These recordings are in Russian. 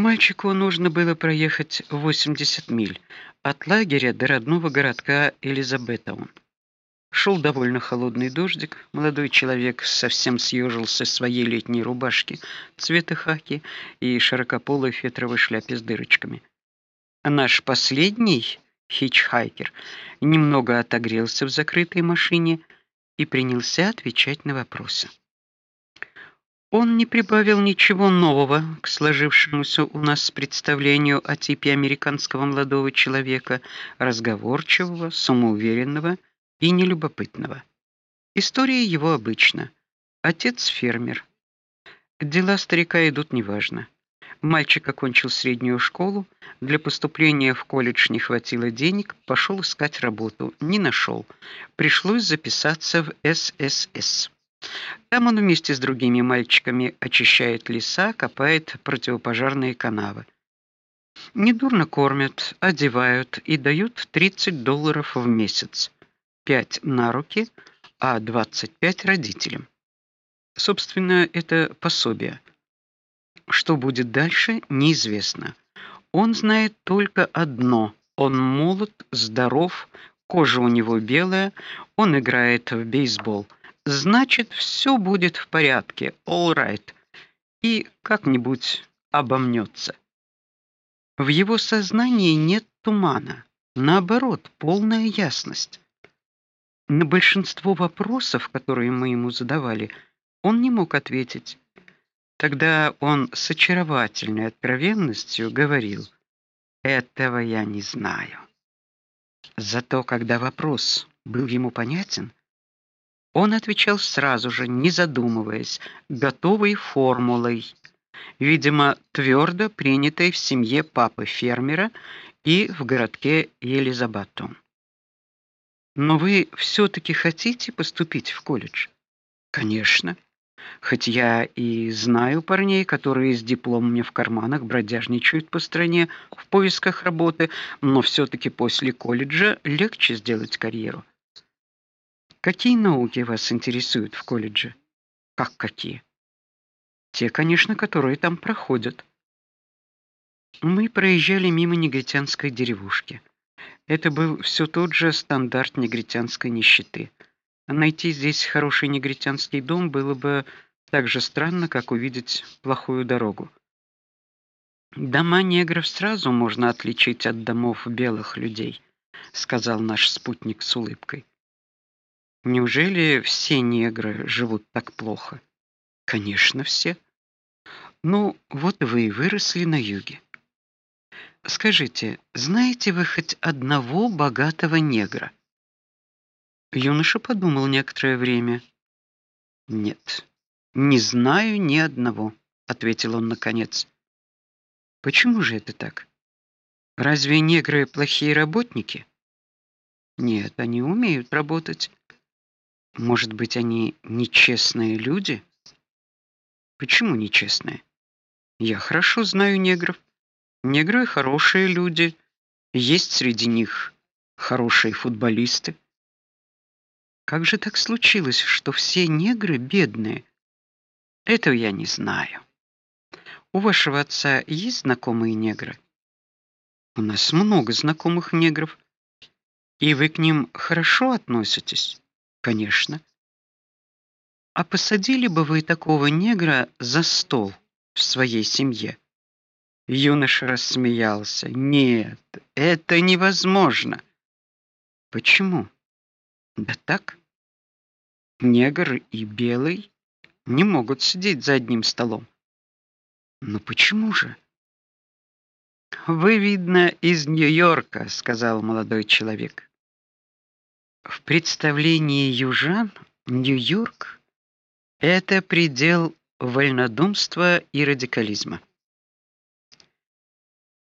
Мальчику нужно было проехать 80 миль от лагеря до родного городка Элизабеттаун. Шел довольно холодный дождик. Молодой человек совсем съежился в своей летней рубашке цвета хаки и широкополой фетровой шляпе с дырочками. Наш последний хичхайкер немного отогрелся в закрытой машине и принялся отвечать на вопросы. Он не прибавил ничего нового к сложившемуся у нас представлению о типе американского молодого человека, разговорчивого, самоуверенного и нелюбопытного. История его обычна. Отец фермер. Дела старика идут неважно. Мальчик окончил среднюю школу, для поступления в колледж не хватило денег, пошел искать работу, не нашел. Пришлось записаться в ССС. Там он вместе с другими мальчиками очищает леса, копает противопожарные канавы. Недурно кормят, одевают и дают 30 долларов в месяц. 5 на руки, а 25 родителям. Собственно, это пособие. Что будет дальше, неизвестно. Он знает только одно: он молод, здоров, кожа у него белая, он играет в бейсбол. Значит, все будет в порядке. All right. И как-нибудь обомнется. В его сознании нет тумана, наоборот, полная ясность. На большинство вопросов, которые мы ему задавали, он не мог ответить. Тогда он с очаровательной откровенностью говорил: "Этого я не знаю". Зато когда вопрос был ему понятен, он отвечал сразу же, не задумываясь, готовой формулой, видимо, твердо принятой в семье папы фермера и в городке Елизабаттон. Но вы все таки хотите поступить в колледж? Конечно. Хоть я и знаю парней, которые с дипломами в карманах бродяжничают по стране в поисках работы, но все таки после колледжа легче сделать карьеру. Какие науки вас интересуют в колледже? Как какие? Те, конечно, которые там проходят. Мы проезжали мимо негритянской деревушки. Это был все тот же стандарт негритянской нищеты. Найти здесь хороший негритянский дом было бы так же странно, как увидеть плохую дорогу. Дома негров сразу можно отличить от домов белых людей, сказал наш спутник с улыбкой. Неужели все негры живут так плохо? Конечно, все. Ну, вот вы и выросли на юге. Скажите, знаете вы хоть одного богатого негра? Юноша подумал некоторое время. Нет, не знаю ни одного, ответил он наконец. Почему же это так? Разве негры плохие работники? Нет, они умеют работать. Может быть, они нечестные люди? Почему нечестные? Я хорошо знаю негров. Негры хорошие люди, есть среди них хорошие футболисты. Как же так случилось, что все негры бедные? Этого я не знаю. У вашего отца есть знакомые негры? У нас много знакомых негров. И вы к ним хорошо относитесь? Конечно. А посадили бы вы такого негра за стол в своей семье? Юноша рассмеялся. Нет, это невозможно. Почему? Да так. Негр и белый не могут сидеть за одним столом. Но почему же? Вы видно из Нью-Йорка, сказал молодой человек. В представлении южан Нью-Йорк это предел вольнодумства и радикализма.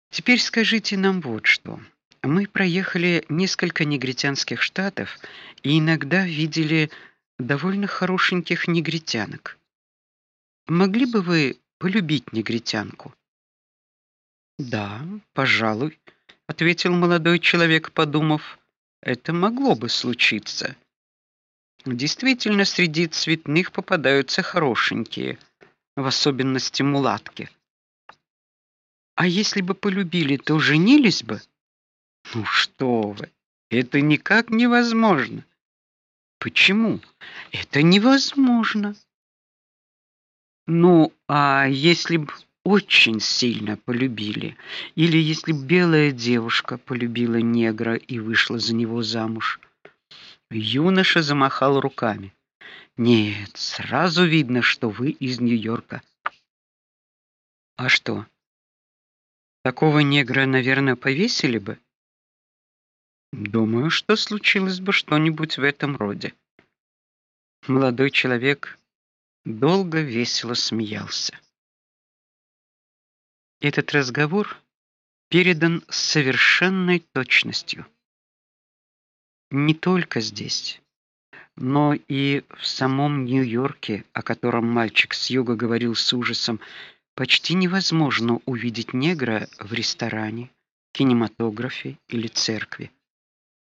Теперь скажите нам вот что. Мы проехали несколько негритянских штатов и иногда видели довольно хорошеньких негритянок. Могли бы вы полюбить негритянку? Да, пожалуй, ответил молодой человек, подумав. Это могло бы случиться. Действительно, среди цветных попадаются хорошенькие, в особенности мулатки. А если бы полюбили, то женились бы? Ну что вы? Это никак невозможно. Почему? Это невозможно. Ну, а если бы очень сильно полюбили, или если белая девушка полюбила негра и вышла за него замуж? Юноша замахал руками. Нет, сразу видно, что вы из Нью-Йорка. А что? Такого негра, наверное, повесили бы. Думаю, что случилось бы что-нибудь в этом роде. Молодой человек долго весело смеялся. Этот разговор передан с совершенной точностью. Не только здесь, но и в самом Нью-Йорке, о котором мальчик с юга говорил с ужасом, почти невозможно увидеть негра в ресторане, кинематографе или церкви.